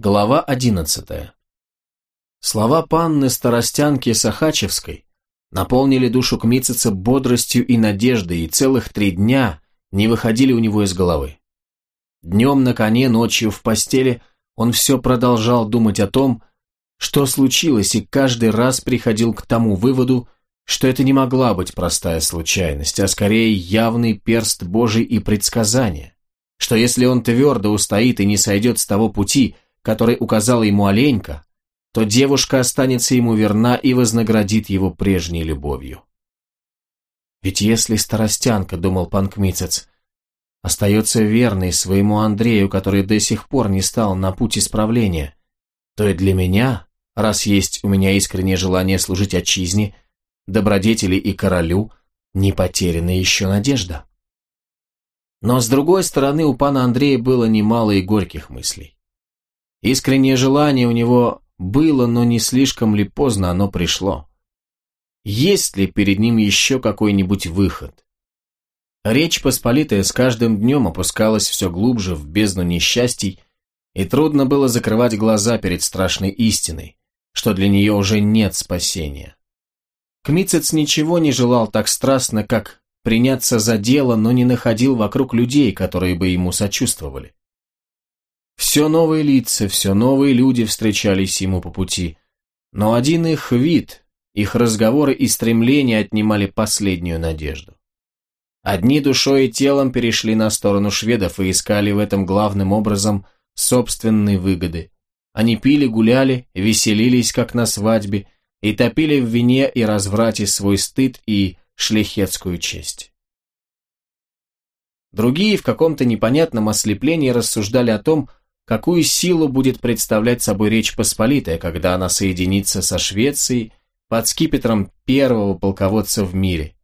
Глава одиннадцатая. Слова панны Старостянки Сахачевской наполнили душу Кмитцица бодростью и надеждой, и целых три дня не выходили у него из головы. Днем на коне, ночью в постели он все продолжал думать о том, что случилось, и каждый раз приходил к тому выводу, что это не могла быть простая случайность, а скорее явный перст Божий и предсказание, что если он твердо устоит и не сойдет с того пути, который указала ему Оленька, то девушка останется ему верна и вознаградит его прежней любовью. Ведь если старостянка, думал пан Кмицец, остается верной своему Андрею, который до сих пор не стал на путь исправления, то и для меня, раз есть у меня искреннее желание служить отчизне, добродетели и королю, не потеряна еще надежда. Но с другой стороны у пана Андрея было немало и горьких мыслей. Искреннее желание у него было, но не слишком ли поздно оно пришло. Есть ли перед ним еще какой-нибудь выход? Речь Посполитая с каждым днем опускалась все глубже в бездну несчастий, и трудно было закрывать глаза перед страшной истиной, что для нее уже нет спасения. Кмицец ничего не желал так страстно, как приняться за дело, но не находил вокруг людей, которые бы ему сочувствовали. Все новые лица, все новые люди встречались ему по пути, но один их вид, их разговоры и стремления отнимали последнюю надежду. Одни душой и телом перешли на сторону шведов и искали в этом главным образом собственные выгоды. Они пили, гуляли, веселились, как на свадьбе, и топили в вине и разврате свой стыд и шляхетскую честь. Другие в каком-то непонятном ослеплении рассуждали о том, какую силу будет представлять собой Речь Посполитая, когда она соединится со Швецией под скипетром первого полководца в мире.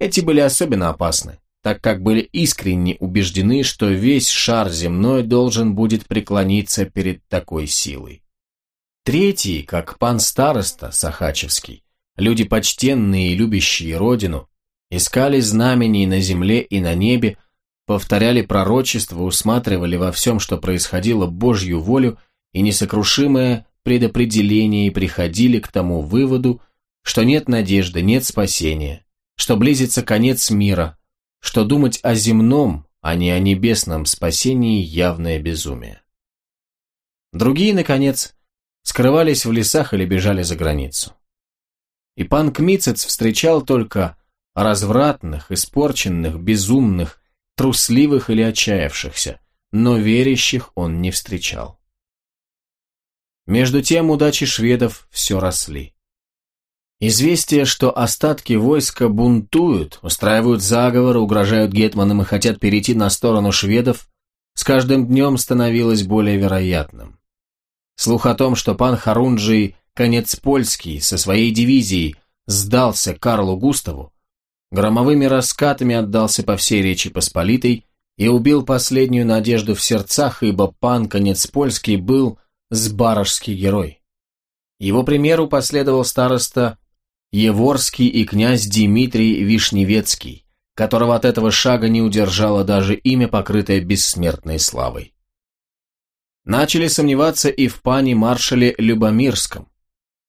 Эти были особенно опасны, так как были искренне убеждены, что весь шар земной должен будет преклониться перед такой силой. Третий, как пан староста Сахачевский, люди почтенные и любящие родину, искали знамений на земле и на небе, повторяли пророчества, усматривали во всем, что происходило, Божью волю и несокрушимое предопределение и приходили к тому выводу, что нет надежды, нет спасения, что близится конец мира, что думать о земном, а не о небесном спасении явное безумие. Другие, наконец, скрывались в лесах или бежали за границу. И пан Кмицец встречал только развратных, испорченных, безумных, трусливых или отчаявшихся, но верящих он не встречал. Между тем удачи шведов все росли. Известие, что остатки войска бунтуют, устраивают заговоры, угрожают гетманам и хотят перейти на сторону шведов, с каждым днем становилось более вероятным. Слух о том, что пан Харунджий Конец Польский со своей дивизией сдался Карлу Густаву, громовыми раскатами отдался по всей Речи Посполитой и убил последнюю надежду в сердцах, ибо пан Конец Польский был сбаражский герой. Его примеру последовал староста Еворский и князь Дмитрий Вишневецкий, которого от этого шага не удержало даже имя, покрытое бессмертной славой. Начали сомневаться и в пане маршале Любомирском.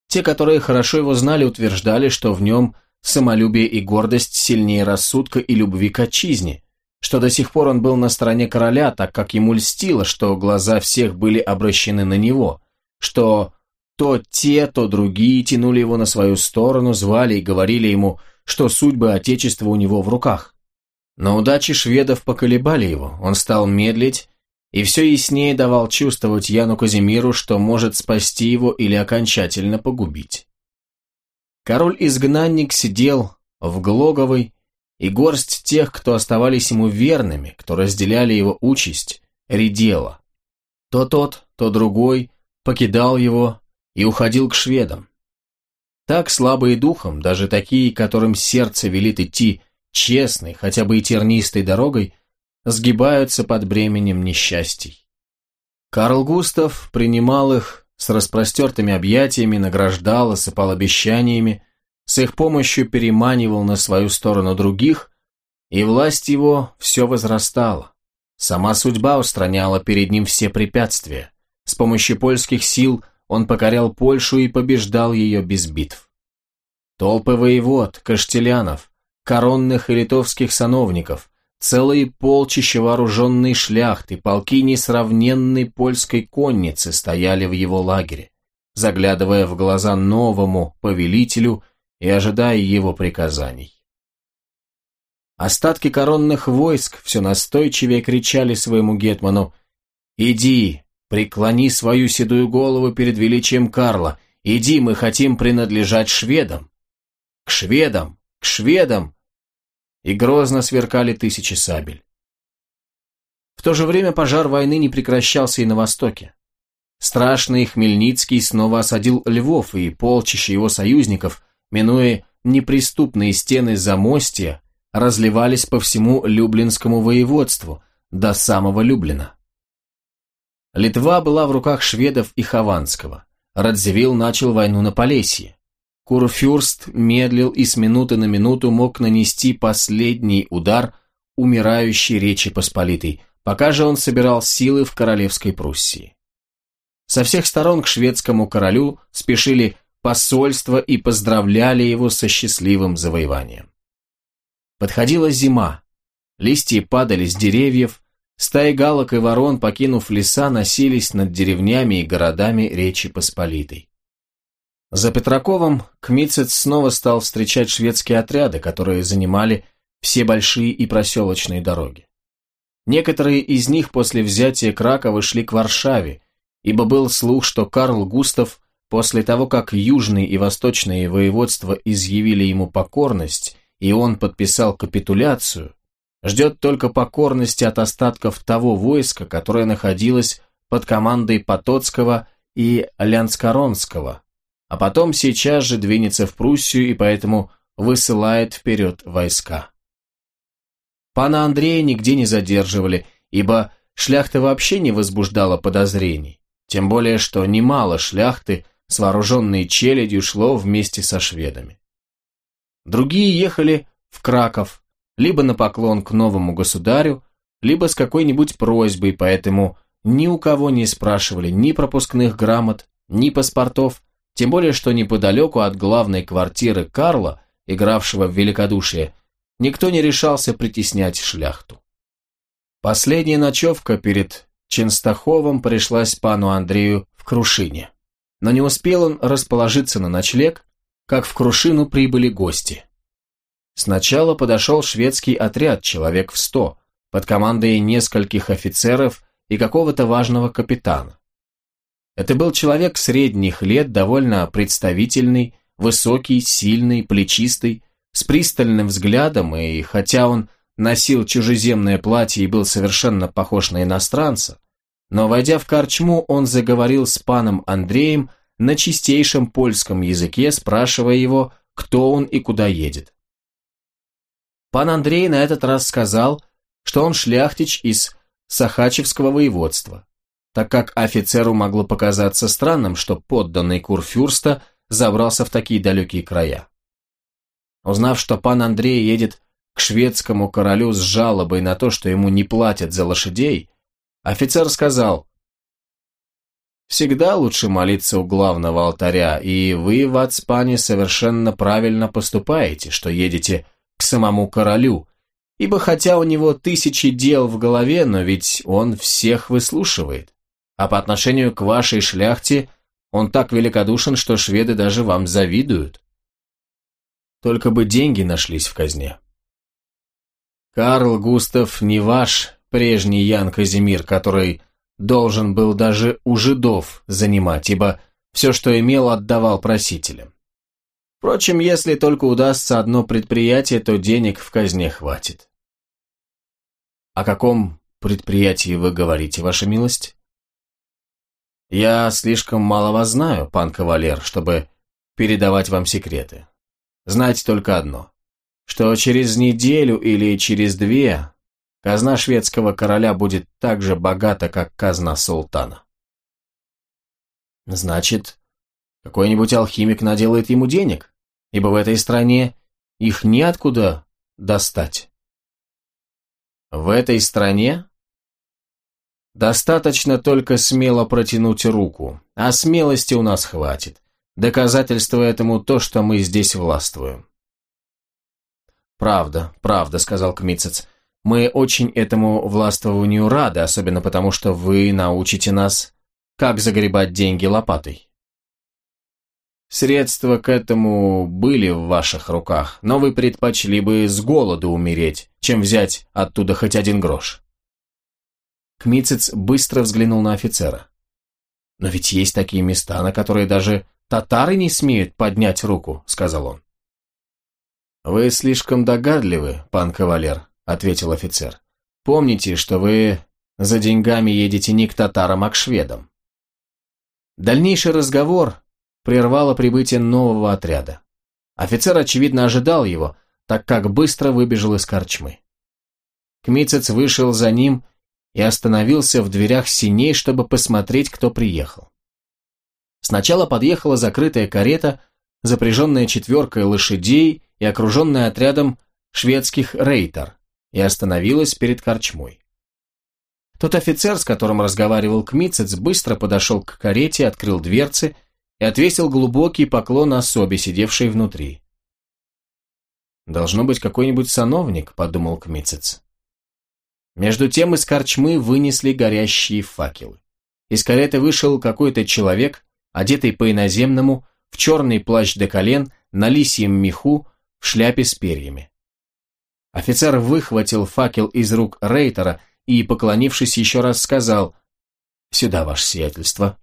Те, которые хорошо его знали, утверждали, что в нем – самолюбие и гордость сильнее рассудка и любви к отчизне, что до сих пор он был на стороне короля, так как ему льстило, что глаза всех были обращены на него, что то те, то другие тянули его на свою сторону, звали и говорили ему, что судьбы Отечества у него в руках. Но удачи шведов поколебали его, он стал медлить, и все яснее давал чувствовать Яну Казимиру, что может спасти его или окончательно погубить. Король-изгнанник сидел в Глоговой, и горсть тех, кто оставались ему верными, кто разделяли его участь, редела. То тот, то другой покидал его и уходил к шведам. Так слабые духом, даже такие, которым сердце велит идти честной, хотя бы и тернистой дорогой, сгибаются под бременем несчастий. Карл Густав принимал их с распростертыми объятиями награждал, осыпал обещаниями, с их помощью переманивал на свою сторону других, и власть его все возрастала. Сама судьба устраняла перед ним все препятствия. С помощью польских сил он покорял Польшу и побеждал ее без битв. Толпы воевод, каштелянов, коронных и литовских сановников, целые полчища вооруженной шляхты, полки несравненной польской конницы стояли в его лагере, заглядывая в глаза новому повелителю и ожидая его приказаний. Остатки коронных войск все настойчивее кричали своему гетману «Иди, преклони свою седую голову перед величием Карла, иди, мы хотим принадлежать шведам». «К шведам! К шведам!» И грозно сверкали тысячи сабель. В то же время пожар войны не прекращался и на востоке. Страшный Хмельницкий снова осадил Львов и полчища его союзников, минуя неприступные стены Замостья, разливались по всему Люблинскому воеводству, до самого Люблина. Литва была в руках шведов и Хованского. Радзивилл начал войну на Полесье. Курфюрст медлил и с минуты на минуту мог нанести последний удар умирающей Речи Посполитой, пока же он собирал силы в Королевской Пруссии. Со всех сторон к шведскому королю спешили посольства и поздравляли его со счастливым завоеванием. Подходила зима. Листья падали с деревьев, стаи галок и ворон, покинув леса, носились над деревнями и городами Речи Посполитой. За Петраковым Кмицец снова стал встречать шведские отряды, которые занимали все большие и проселочные дороги. Некоторые из них после взятия Кракова шли к Варшаве, ибо был слух, что Карл Густав, после того, как южные и восточные воеводства изъявили ему покорность и он подписал капитуляцию, ждет только покорности от остатков того войска, которое находилось под командой Потоцкого и Лянскоронского, а потом сейчас же двинется в Пруссию и поэтому высылает вперед войска. Пана Андрея нигде не задерживали, ибо шляхта вообще не возбуждала подозрений, тем более что немало шляхты с вооруженной челядью шло вместе со шведами. Другие ехали в Краков, либо на поклон к новому государю, либо с какой-нибудь просьбой, поэтому ни у кого не спрашивали ни пропускных грамот, ни паспортов, тем более что неподалеку от главной квартиры Карла, игравшего в великодушие, никто не решался притеснять шляхту. Последняя ночевка перед Ченстаховым пришлась пану Андрею в Крушине. Но не успел он расположиться на ночлег, как в Крушину прибыли гости. Сначала подошел шведский отряд, человек в сто, под командой нескольких офицеров и какого-то важного капитана. Это был человек средних лет, довольно представительный, высокий, сильный, плечистый, с пристальным взглядом, и хотя он носил чужеземное платье и был совершенно похож на иностранца, но, войдя в корчму, он заговорил с паном Андреем на чистейшем польском языке, спрашивая его, кто он и куда едет. Пан Андрей на этот раз сказал, что он шляхтич из Сахачевского воеводства, так как офицеру могло показаться странным, что подданный Курфюрста забрался в такие далекие края. Узнав, что пан Андрей едет к шведскому королю с жалобой на то, что ему не платят за лошадей, офицер сказал, Всегда лучше молиться у главного алтаря, и вы в Ацпане совершенно правильно поступаете, что едете к самому королю, ибо хотя у него тысячи дел в голове, но ведь он всех выслушивает. А по отношению к вашей шляхте он так великодушен, что шведы даже вам завидуют. Только бы деньги нашлись в казне. Карл Густав не ваш прежний Ян Казимир, который должен был даже у жидов занимать, ибо все, что имел, отдавал просителям. Впрочем, если только удастся одно предприятие, то денег в казне хватит. О каком предприятии вы говорите, ваша милость? Я слишком мало вас знаю, пан кавалер, чтобы передавать вам секреты. Знайте только одно, что через неделю или через две Казна шведского короля будет так же богата, как казна султана. Значит, какой-нибудь алхимик наделает ему денег, ибо в этой стране их неоткуда достать. В этой стране? Достаточно только смело протянуть руку, а смелости у нас хватит. Доказательство этому то, что мы здесь властвуем. «Правда, правда», — сказал Кмицец. «Мы очень этому властвованию рады, особенно потому, что вы научите нас, как загребать деньги лопатой». Средства к этому были в ваших руках, но вы предпочли бы с голоду умереть, чем взять оттуда хоть один грош. Кмицец быстро взглянул на офицера. «Но ведь есть такие места, на которые даже татары не смеют поднять руку», — сказал он. «Вы слишком догадливы, пан кавалер», — ответил офицер. «Помните, что вы за деньгами едете не к татарам, а к шведам». Дальнейший разговор прервало прибытие нового отряда. Офицер, очевидно, ожидал его, так как быстро выбежал из корчмы. Кмицец вышел за ним и остановился в дверях синей, чтобы посмотреть, кто приехал. Сначала подъехала закрытая карета, запряженная четверкой лошадей и окруженная отрядом шведских рейтер, и остановилась перед корчмой. Тот офицер, с которым разговаривал Кмицец, быстро подошел к карете, открыл дверцы и отвесил глубокий поклон особе, сидевшей внутри. «Должно быть какой-нибудь сановник», — подумал Кмицец. Между тем из корчмы вынесли горящие факелы. Из кареты вышел какой-то человек, одетый по-иноземному, в черный плащ до колен, на лисьем меху, в шляпе с перьями. Офицер выхватил факел из рук Рейтера и, поклонившись еще раз, сказал «Сюда, ваше сиятельство».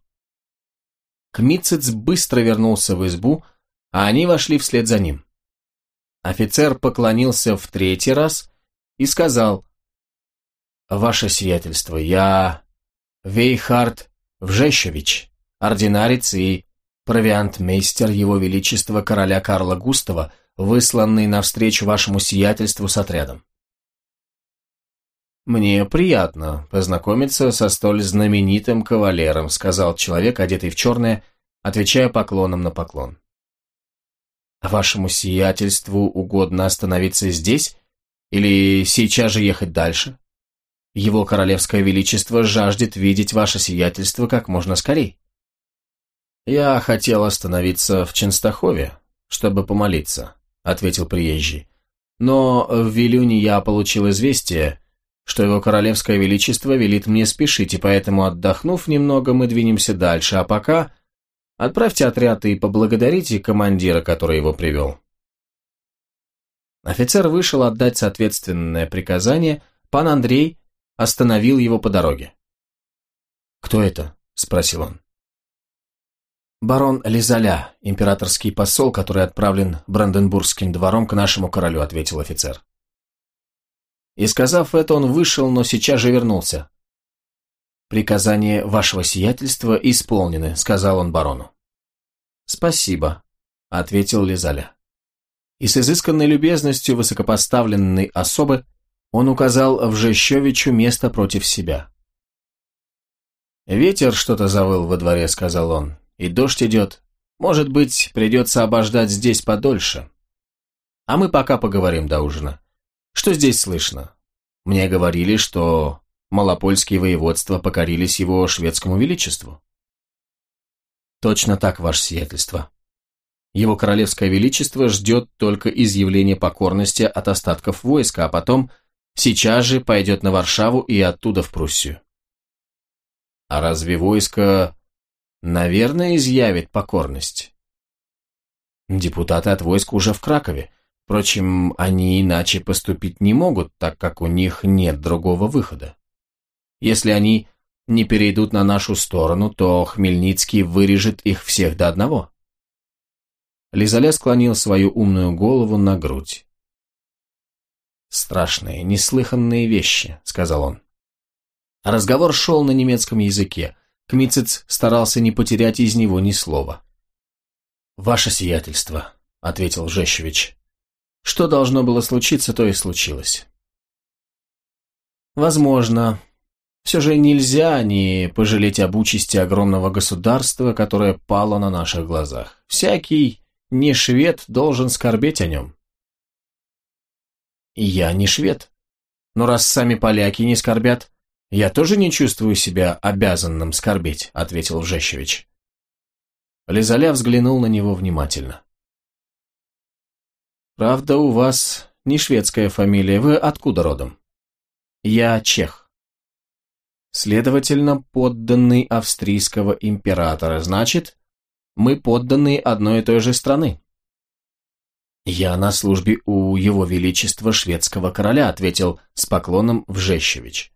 Кмитцец быстро вернулся в избу, а они вошли вслед за ним. Офицер поклонился в третий раз и сказал «Ваше сиятельство, я Вейхард Вжещевич, ординарец и провиантмейстер Его Величества короля Карла Густава, высланный навстречу вашему сиятельству с отрядом. «Мне приятно познакомиться со столь знаменитым кавалером», сказал человек, одетый в черное, отвечая поклоном на поклон. «Вашему сиятельству угодно остановиться здесь или сейчас же ехать дальше? Его королевское величество жаждет видеть ваше сиятельство как можно скорей». «Я хотел остановиться в Ченстахове, чтобы помолиться», ответил приезжий. «Но в Вилюне я получил известие, что его королевское величество велит мне спешить, и поэтому, отдохнув немного, мы двинемся дальше, а пока отправьте отряд и поблагодарите командира, который его привел». Офицер вышел отдать соответственное приказание, пан Андрей остановил его по дороге. «Кто это?» – спросил он. «Барон Лизаля, императорский посол, который отправлен Бранденбургским двором к нашему королю», – ответил офицер. И сказав это, он вышел, но сейчас же вернулся. «Приказание вашего сиятельства исполнены», — сказал он барону. «Спасибо», — ответил Лизаля. И с изысканной любезностью высокопоставленной особы он указал Вжещевичу место против себя. «Ветер что-то завыл во дворе», — сказал он, — «и дождь идет. Может быть, придется обождать здесь подольше. А мы пока поговорим до ужина. Что здесь слышно? Мне говорили, что малопольские воеводства покорились его шведскому величеству. Точно так, ваше сиятельство. Его королевское величество ждет только изъявления покорности от остатков войска, а потом сейчас же пойдет на Варшаву и оттуда в Пруссию. А разве войско, наверное, изъявит покорность? Депутаты от войска уже в Кракове. Впрочем, они иначе поступить не могут, так как у них нет другого выхода. Если они не перейдут на нашу сторону, то Хмельницкий вырежет их всех до одного. Лизаля склонил свою умную голову на грудь. «Страшные, неслыханные вещи», — сказал он. Разговор шел на немецком языке. Кмицец старался не потерять из него ни слова. «Ваше сиятельство», — ответил Жещевич. Что должно было случиться, то и случилось. Возможно. Все же нельзя не пожалеть об участи огромного государства, которое пало на наших глазах. Всякий не швед должен скорбеть о нем. Я не швед. Но раз сами поляки не скорбят, «Я тоже не чувствую себя обязанным скорбеть», — ответил Вжещевич. Лизаля взглянул на него внимательно. «Правда, у вас не шведская фамилия. Вы откуда родом?» «Я чех». «Следовательно, подданный австрийского императора. Значит, мы подданные одной и той же страны». «Я на службе у его величества шведского короля», — ответил с поклоном Вжещевич.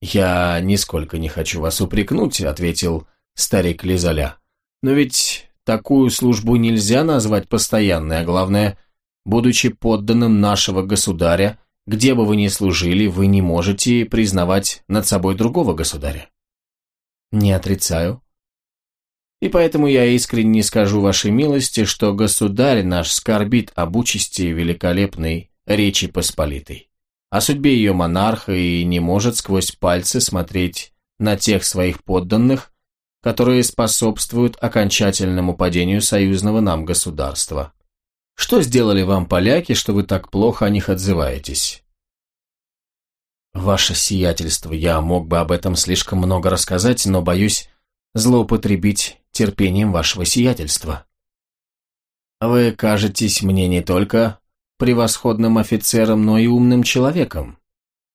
«Я нисколько не хочу вас упрекнуть», — ответил старик Лизаля. «Но ведь такую службу нельзя назвать постоянной, а главное, будучи подданным нашего государя, где бы вы ни служили, вы не можете признавать над собой другого государя». «Не отрицаю», и поэтому я искренне скажу вашей милости, что государь наш скорбит об участи великолепной Речи Посполитой, о судьбе ее монарха и не может сквозь пальцы смотреть на тех своих подданных, которые способствуют окончательному падению союзного нам государства. Что сделали вам поляки, что вы так плохо о них отзываетесь? Ваше сиятельство, я мог бы об этом слишком много рассказать, но боюсь злоупотребить терпением вашего сиятельства. Вы кажетесь мне не только превосходным офицером, но и умным человеком.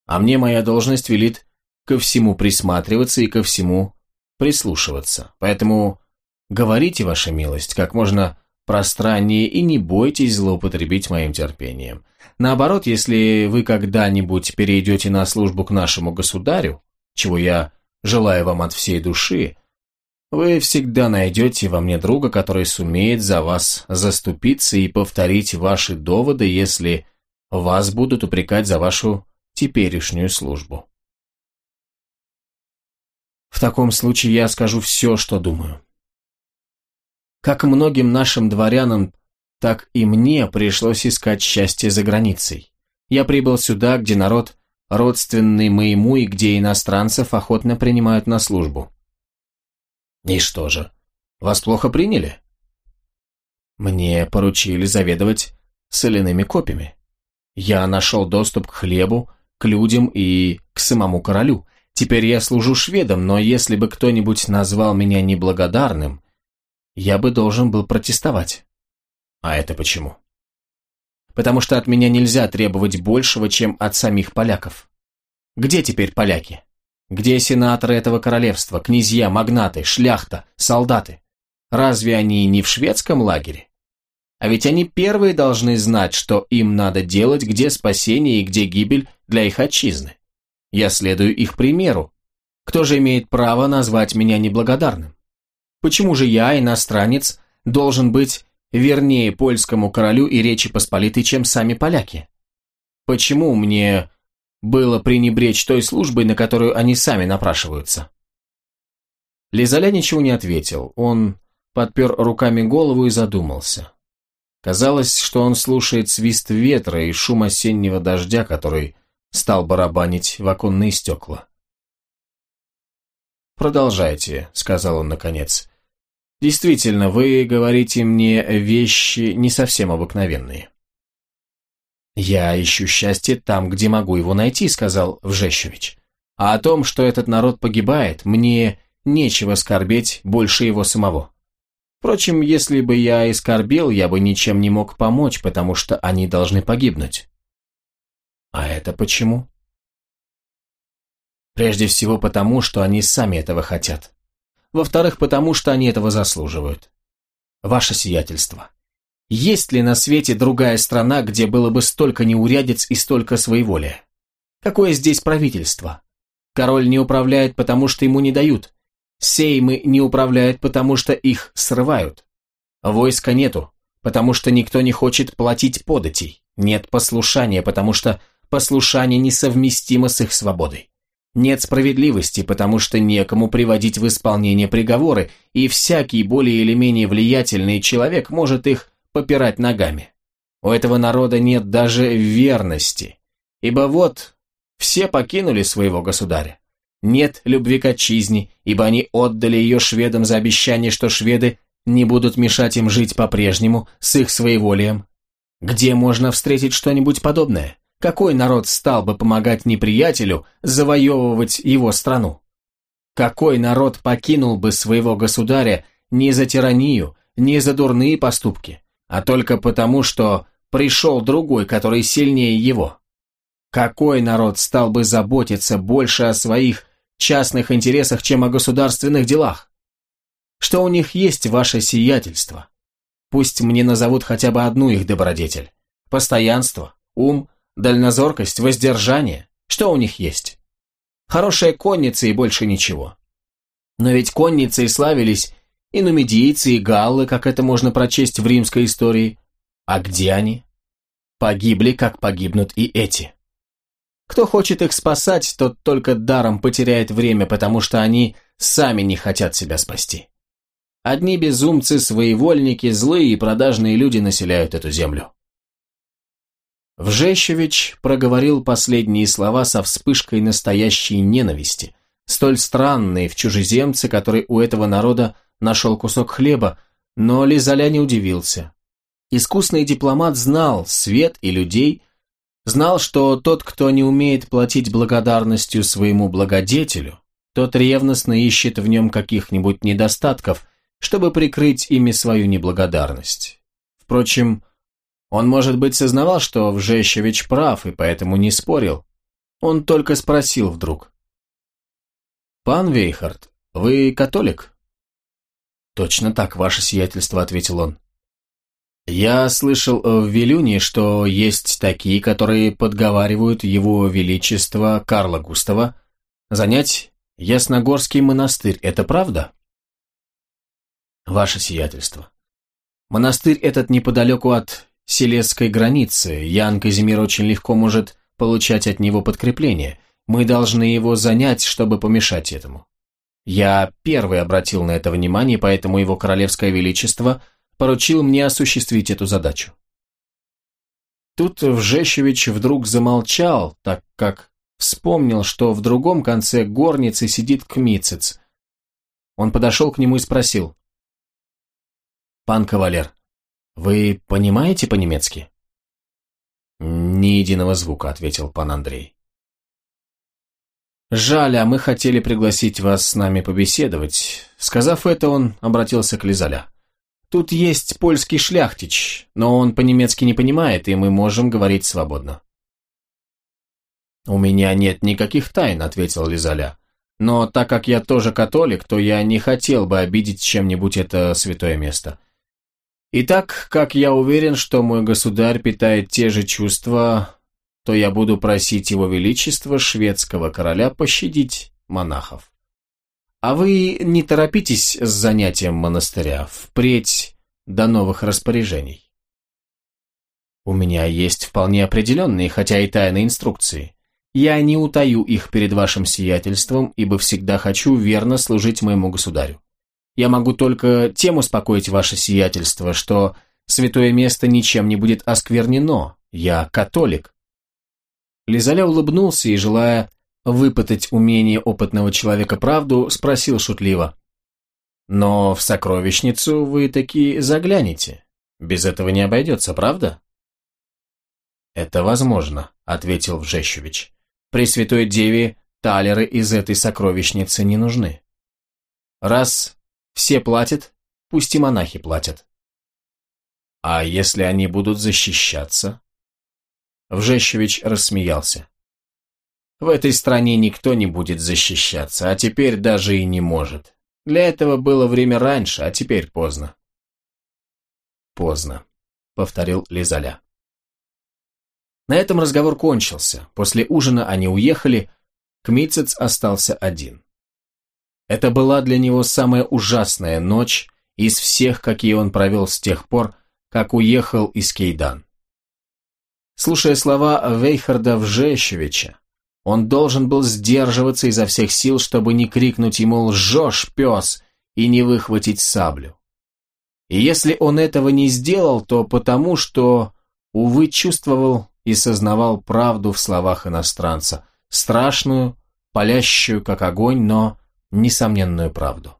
А мне моя должность велит ко всему присматриваться и ко всему прислушиваться. Поэтому говорите, ваша милость, как можно пространнее и не бойтесь злоупотребить моим терпением. Наоборот, если вы когда-нибудь перейдете на службу к нашему государю, чего я желаю вам от всей души, вы всегда найдете во мне друга, который сумеет за вас заступиться и повторить ваши доводы, если вас будут упрекать за вашу теперешнюю службу. В таком случае я скажу все, что думаю. Как многим нашим дворянам, так и мне пришлось искать счастье за границей. Я прибыл сюда, где народ родственный моему и где иностранцев охотно принимают на службу. И что же, вас плохо приняли? Мне поручили заведовать соляными копьями. Я нашел доступ к хлебу, к людям и к самому королю. Теперь я служу шведам, но если бы кто-нибудь назвал меня неблагодарным, я бы должен был протестовать. А это почему? Потому что от меня нельзя требовать большего, чем от самих поляков. Где теперь поляки? Где сенаторы этого королевства, князья, магнаты, шляхта, солдаты? Разве они не в шведском лагере? А ведь они первые должны знать, что им надо делать, где спасение и где гибель для их отчизны. Я следую их примеру. Кто же имеет право назвать меня неблагодарным? Почему же я, иностранец, должен быть вернее польскому королю и Речи Посполитой, чем сами поляки? Почему мне было пренебречь той службой, на которую они сами напрашиваются. Лизаля ничего не ответил, он подпер руками голову и задумался. Казалось, что он слушает свист ветра и шум осеннего дождя, который стал барабанить в оконные стекла. «Продолжайте», — сказал он наконец. «Действительно, вы говорите мне вещи не совсем обыкновенные». «Я ищу счастье там, где могу его найти», — сказал Вжещевич. «А о том, что этот народ погибает, мне нечего скорбеть больше его самого. Впрочем, если бы я и скорбел, я бы ничем не мог помочь, потому что они должны погибнуть». «А это почему?» «Прежде всего потому, что они сами этого хотят. Во-вторых, потому что они этого заслуживают. Ваше сиятельство, есть ли на свете другая страна, где было бы столько неурядиц и столько своеволия? Какое здесь правительство? Король не управляет, потому что ему не дают. Сеймы не управляют, потому что их срывают. Войска нету, потому что никто не хочет платить податей. Нет послушания, потому что послушание несовместимо с их свободой. Нет справедливости, потому что некому приводить в исполнение приговоры, и всякий более или менее влиятельный человек может их попирать ногами. У этого народа нет даже верности, ибо вот все покинули своего государя. Нет любви к отчизне, ибо они отдали ее шведам за обещание, что шведы не будут мешать им жить по-прежнему с их своеволием. Где можно встретить что-нибудь подобное? какой народ стал бы помогать неприятелю завоевывать его страну? Какой народ покинул бы своего государя не за тиранию, не за дурные поступки, а только потому, что пришел другой, который сильнее его? Какой народ стал бы заботиться больше о своих частных интересах, чем о государственных делах? Что у них есть ваше сиятельство? Пусть мне назовут хотя бы одну их добродетель. Постоянство, ум, дальнозоркость, воздержание. Что у них есть? Хорошая конница и больше ничего. Но ведь конницы и славились и нумидийцы, и галлы, как это можно прочесть в римской истории. А где они? Погибли, как погибнут и эти. Кто хочет их спасать, тот только даром потеряет время, потому что они сами не хотят себя спасти. Одни безумцы, своевольники, злые и продажные люди населяют эту землю. Вжещевич проговорил последние слова со вспышкой настоящей ненависти, столь странной в чужеземце, который у этого народа нашел кусок хлеба, но Лизаля не удивился. Искусный дипломат знал свет и людей, знал, что тот, кто не умеет платить благодарностью своему благодетелю, тот ревностно ищет в нем каких-нибудь недостатков – чтобы прикрыть ими свою неблагодарность. Впрочем, он, может быть, сознавал, что Вжещевич прав, и поэтому не спорил. Он только спросил вдруг. «Пан Вейхард, вы католик?» «Точно так, ваше сиятельство», — ответил он. «Я слышал в Вилюне, что есть такие, которые подговаривают его величество Карла Густава занять Ясногорский монастырь. Это правда?» Ваше сиятельство. Монастырь этот неподалеку от Селесской границы. Ян Казимир очень легко может получать от него подкрепление. Мы должны его занять, чтобы помешать этому. Я первый обратил на это внимание, поэтому его королевское величество поручил мне осуществить эту задачу. Тут Вжещевич вдруг замолчал, так как вспомнил, что в другом конце горницы сидит Кмицец. Он подошел к нему и спросил, «Пан кавалер, вы понимаете по-немецки?» «Ни единого звука», — ответил пан Андрей. «Жаль, а мы хотели пригласить вас с нами побеседовать». Сказав это, он обратился к Лизаля. «Тут есть польский шляхтич, но он по-немецки не понимает, и мы можем говорить свободно». «У меня нет никаких тайн», — ответил Лизаля. «Но так как я тоже католик, то я не хотел бы обидеть чем-нибудь это святое место. Итак, как я уверен, что мой государь питает те же чувства, то я буду просить его величество шведского короля пощадить монахов. А вы не торопитесь с занятием монастыря, впредь до новых распоряжений. У меня есть вполне определенные, хотя и тайные инструкции. Я не утаю их перед вашим сиятельством, ибо всегда хочу верно служить моему государю. Я могу только тем успокоить ваше сиятельство, что святое место ничем не будет осквернено. Я католик». Лизаля улыбнулся и, желая выпытать умение опытного человека правду, спросил шутливо. «Но в сокровищницу вы таки заглянете. Без этого не обойдется, правда?» «Это возможно», — ответил Вжещевич. «При Святой Деве талеры из этой сокровищницы не нужны. Раз все платят, пусть и монахи платят. А если они будут защищаться? Вжещевич рассмеялся. В этой стране никто не будет защищаться, а теперь даже и не может. Для этого было время раньше, а теперь поздно. Поздно, повторил Лизаля. На этом разговор кончился. После ужина они уехали, Кмицец остался один. Это была для него самая ужасная ночь из всех, какие он провел с тех пор, как уехал из Кейдан. Слушая слова Вейхарда Вжещевича, он должен был сдерживаться изо всех сил, чтобы не крикнуть ему «Лжешь, пес!» и не выхватить саблю. И если он этого не сделал, то потому, что, увы, чувствовал и сознавал правду в словах иностранца, страшную, палящую, как огонь, но несомненную правду.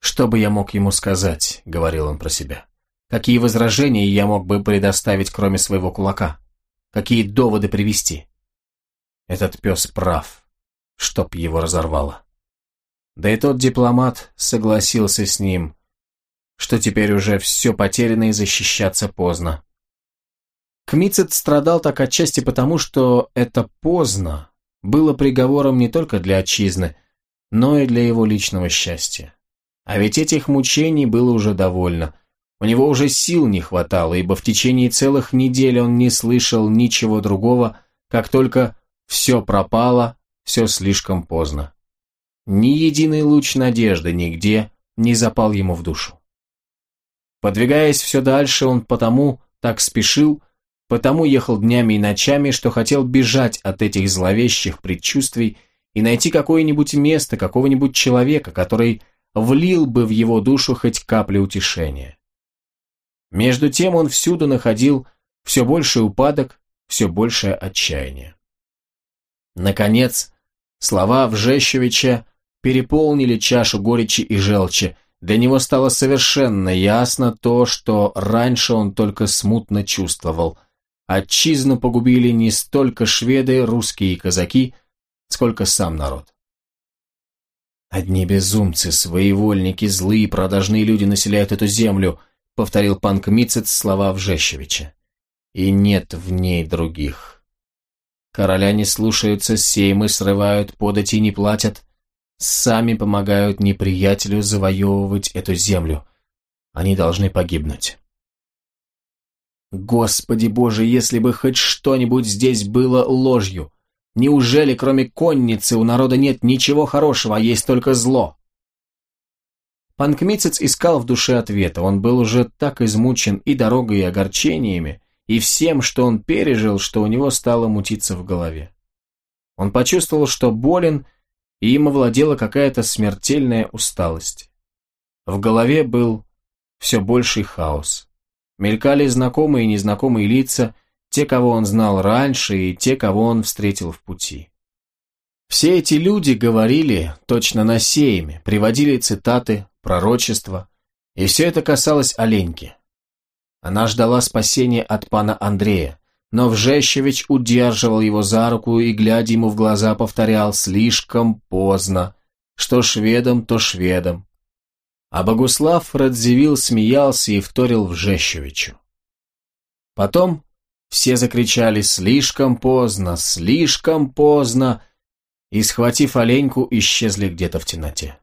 «Что бы я мог ему сказать?» — говорил он про себя. Какие возражения я мог бы предоставить, кроме своего кулака? Какие доводы привести? Этот пес прав, чтоб его разорвало. Да и тот дипломат согласился с ним, что теперь уже все потеряно и защищаться поздно. Кмицет страдал так отчасти потому, что это поздно было приговором не только для отчизны, но и для его личного счастья. А ведь этих мучений было уже довольно. У него уже сил не хватало, ибо в течение целых недель он не слышал ничего другого, как только «все пропало, все слишком поздно». Ни единый луч надежды нигде не запал ему в душу. Подвигаясь все дальше, он потому так спешил, потому ехал днями и ночами, что хотел бежать от этих зловещих предчувствий и найти какое-нибудь место, какого-нибудь человека, который влил бы в его душу хоть каплю утешения. Между тем он всюду находил все больший упадок, все большее отчаяние. Наконец, слова Вжещевича переполнили чашу горечи и желчи, для него стало совершенно ясно то, что раньше он только смутно чувствовал. Отчизну погубили не столько шведы, русские и казаки, сколько сам народ. «Одни безумцы, своевольники, злые, продажные люди населяют эту землю», повторил пан Кмицец слова Вжещевича. «И нет в ней других. Короля не слушаются, сеймы срывают, подати не платят, сами помогают неприятелю завоевывать эту землю. Они должны погибнуть». Господи Боже, если бы хоть что-нибудь здесь было ложью! Неужели кроме конницы у народа нет ничего хорошего, а есть только зло? Панкмицец искал в душе ответа, он был уже так измучен и дорогой, и огорчениями, и всем, что он пережил, что у него стало мутиться в голове. Он почувствовал, что болен, и им овладела какая-то смертельная усталость. В голове был все больший хаос. Мелькали знакомые и незнакомые лица – те, кого он знал раньше, и те, кого он встретил в пути. Все эти люди говорили точно на сейме, приводили цитаты, пророчества, и все это касалось Оленьки. Она ждала спасения от пана Андрея, но Вжещевич удерживал его за руку и, глядя ему в глаза, повторял «слишком поздно», что шведом, то шведом. А Богуслав Радзивилл смеялся и вторил Вжещевичу. Потом все закричали «Слишком поздно! Слишком поздно!» и, схватив оленьку, исчезли где-то в темноте.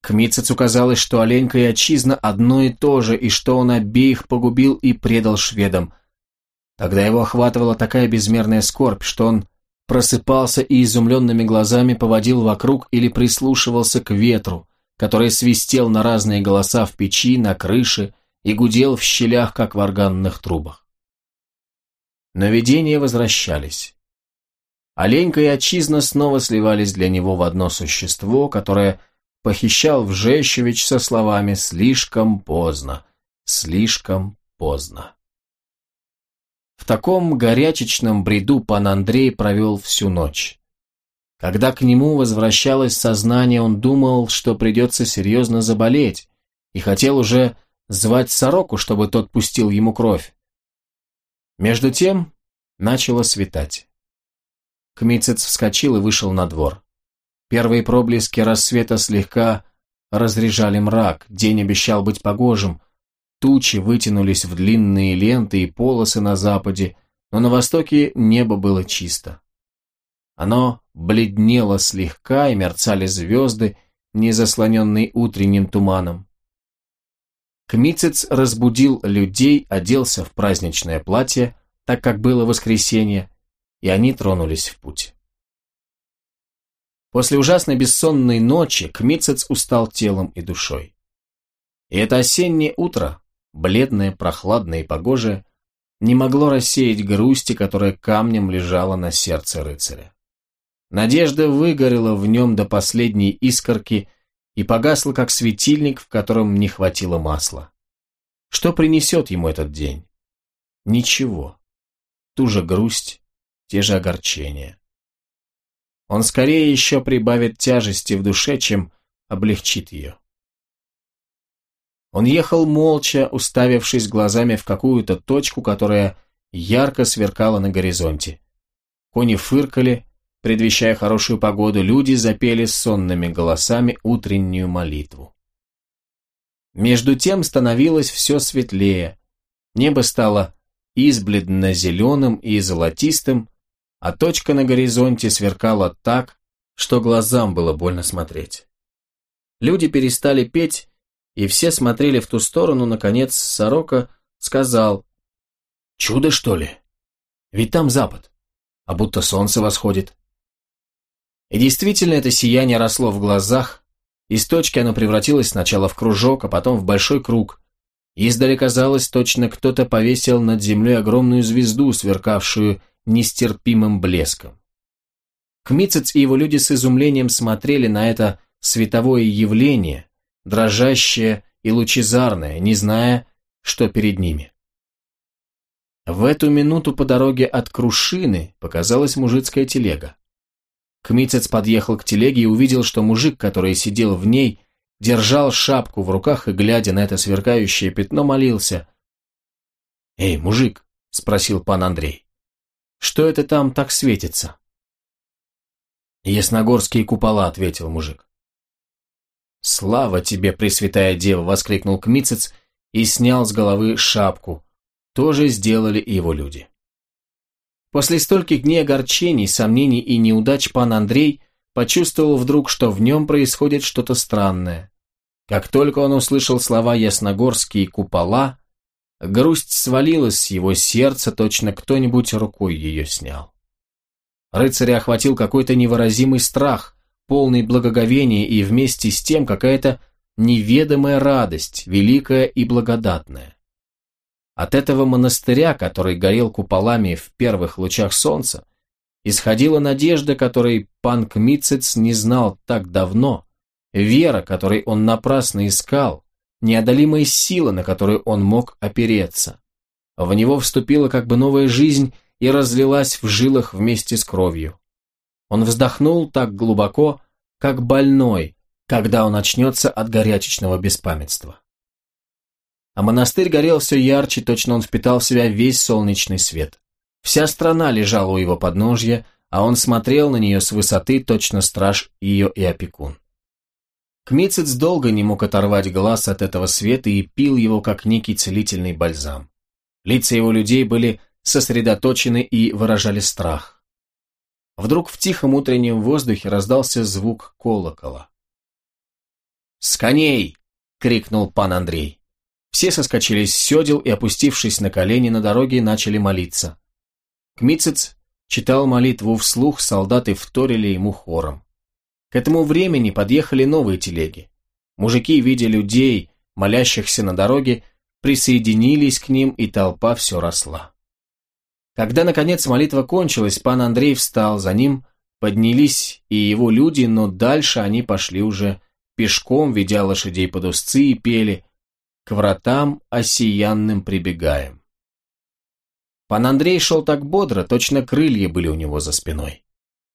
Кмицецу казалось, что оленька и отчизна одно и то же, и что он обеих погубил и предал шведам. Тогда его охватывала такая безмерная скорбь, что он просыпался и изумленными глазами поводил вокруг или прислушивался к ветру, который свистел на разные голоса в печи, на крыше и гудел в щелях, как в органных трубах. Но видения возвращались. Оленька и отчизна снова сливались для него в одно существо, которое похищал Вжещевич со словами «слишком поздно, слишком поздно». В таком горячечном бреду пан Андрей провел всю ночь. Когда к нему возвращалось сознание, он думал, что придется серьезно заболеть, и хотел уже звать сороку, чтобы тот пустил ему кровь. Между тем начало светать. Кмицец вскочил и вышел на двор. Первые проблески рассвета слегка разряжали мрак, день обещал быть погожим, тучи вытянулись в длинные ленты и полосы на западе, но на востоке небо было чисто. Оно бледнело слегка, и мерцали звезды, не заслоненные утренним туманом. Кмицец разбудил людей, оделся в праздничное платье, так как было воскресенье, и они тронулись в путь. После ужасной бессонной ночи Кмицец устал телом и душой. И это осеннее утро, бледное, прохладное и погожее, не могло рассеять грусти, которая камнем лежала на сердце рыцаря. Надежда выгорела в нем до последней искорки и погасла, как светильник, в котором не хватило масла. Что принесет ему этот день? Ничего. Ту же грусть, те же огорчения. Он скорее еще прибавит тяжести в душе, чем облегчит ее. Он ехал молча, уставившись глазами в какую-то точку, которая ярко сверкала на горизонте. Кони фыркали, предвещая хорошую погоду, люди запели сонными голосами утреннюю молитву. Между тем становилось все светлее, небо стало избледно-зеленым и золотистым, а точка на горизонте сверкала так, что глазам было больно смотреть. Люди перестали петь, и все смотрели в ту сторону, наконец сорока сказал «Чудо, что ли? Ведь там запад, а будто солнце восходит». И действительно это сияние росло в глазах, из точки оно превратилось сначала в кружок, а потом в большой круг. Издали казалось, точно кто-то повесил над землей огромную звезду, сверкавшую нестерпимым блеском. Кмицец и его люди с изумлением смотрели на это световое явление, дрожащее и лучезарное, не зная, что перед ними. В эту минуту по дороге от Крушины показалась мужицкая телега. Кмицец подъехал к телеге и увидел, что мужик, который сидел в ней, держал шапку в руках и, глядя на это сверкающее пятно, молился. «Эй, мужик!» — спросил пан Андрей. «Что это там так светится?» «Ясногорские купола», — ответил мужик. «Слава тебе, Пресвятая Дева!» — воскликнул Кмицец и снял с головы шапку. Тоже сделали и его люди. После стольких дней огорчений, сомнений и неудач пан Андрей почувствовал вдруг, что в нем происходит что-то странное. Как только он услышал слова «ясногорские купола», грусть свалилась с его сердца, точно кто-нибудь рукой ее снял. Рыцаря охватил какой-то невыразимый страх, полный благоговения и вместе с тем какая-то неведомая радость, великая и благодатная. От этого монастыря, который горел куполами в первых лучах солнца, исходила надежда, которой пан Кмицец не знал так давно, вера, которой он напрасно искал, неодолимая сила, на которую он мог опереться. В него вступила как бы новая жизнь и разлилась в жилах вместе с кровью. Он вздохнул так глубоко, как больной, когда он очнется от горячечного беспамятства а монастырь горел все ярче, точно он впитал в себя весь солнечный свет. Вся страна лежала у его подножья, а он смотрел на нее с высоты, точно страж ее и опекун. Кмицец долго не мог оторвать глаз от этого света и пил его, как некий целительный бальзам. Лица его людей были сосредоточены и выражали страх. Вдруг в тихом утреннем воздухе раздался звук колокола. «С коней!» — крикнул пан Андрей. Все соскочили с седел и, опустившись на колени на дороге, начали молиться. Кмицец читал молитву вслух, солдаты вторили ему хором. К этому времени подъехали новые телеги. Мужики, видя людей, молящихся на дороге, присоединились к ним, и толпа все росла. Когда, наконец, молитва кончилась, пан Андрей встал, за ним поднялись и его люди, но дальше они пошли уже пешком, ведя лошадей под узцы и пели к вратам осиянным прибегаем. Пан Андрей шел так бодро, точно крылья были у него за спиной.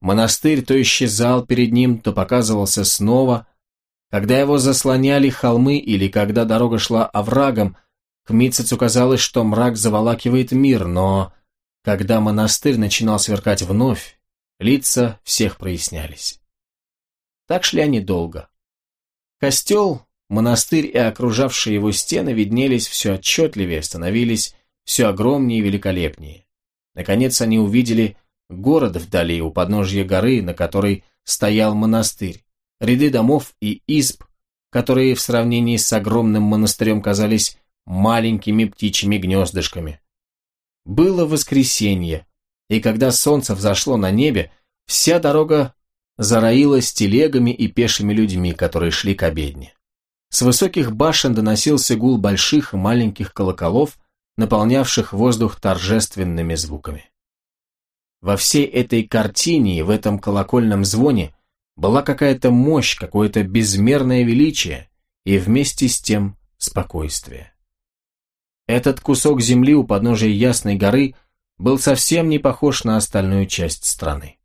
Монастырь то исчезал перед ним, то показывался снова. Когда его заслоняли холмы или когда дорога шла оврагом, к Митцецу казалось, что мрак заволакивает мир, но когда монастырь начинал сверкать вновь, лица всех прояснялись. Так шли они долго. Костел Монастырь и окружавшие его стены виднелись все отчетливее, становились все огромнее и великолепнее. Наконец они увидели город вдали у подножья горы, на которой стоял монастырь, ряды домов и изб, которые в сравнении с огромным монастырем казались маленькими птичьими гнездышками. Было воскресенье, и когда солнце взошло на небе, вся дорога зароилась телегами и пешими людьми, которые шли к обедне. С высоких башен доносился гул больших и маленьких колоколов, наполнявших воздух торжественными звуками. Во всей этой картине и в этом колокольном звоне была какая-то мощь, какое-то безмерное величие и вместе с тем спокойствие. Этот кусок земли у подножия Ясной горы был совсем не похож на остальную часть страны.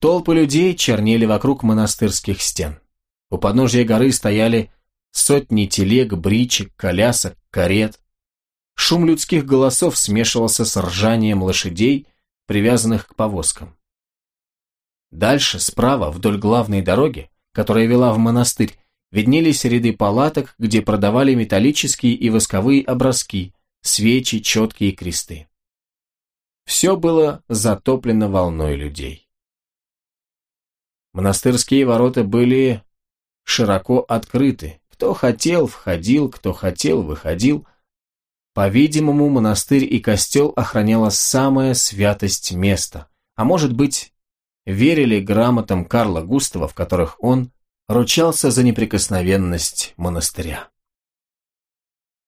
Толпы людей чернели вокруг монастырских стен. У подножия горы стояли сотни телег, бричек, колясок, карет. Шум людских голосов смешивался с ржанием лошадей, привязанных к повозкам. Дальше, справа, вдоль главной дороги, которая вела в монастырь, виднелись ряды палаток, где продавали металлические и восковые образки, свечи, четкие кресты. Все было затоплено волной людей. Монастырские ворота были широко открыты. Кто хотел, входил, кто хотел, выходил. По-видимому, монастырь и костел охраняла самая святость места, а может быть, верили грамотам Карла Густава, в которых он ручался за неприкосновенность монастыря.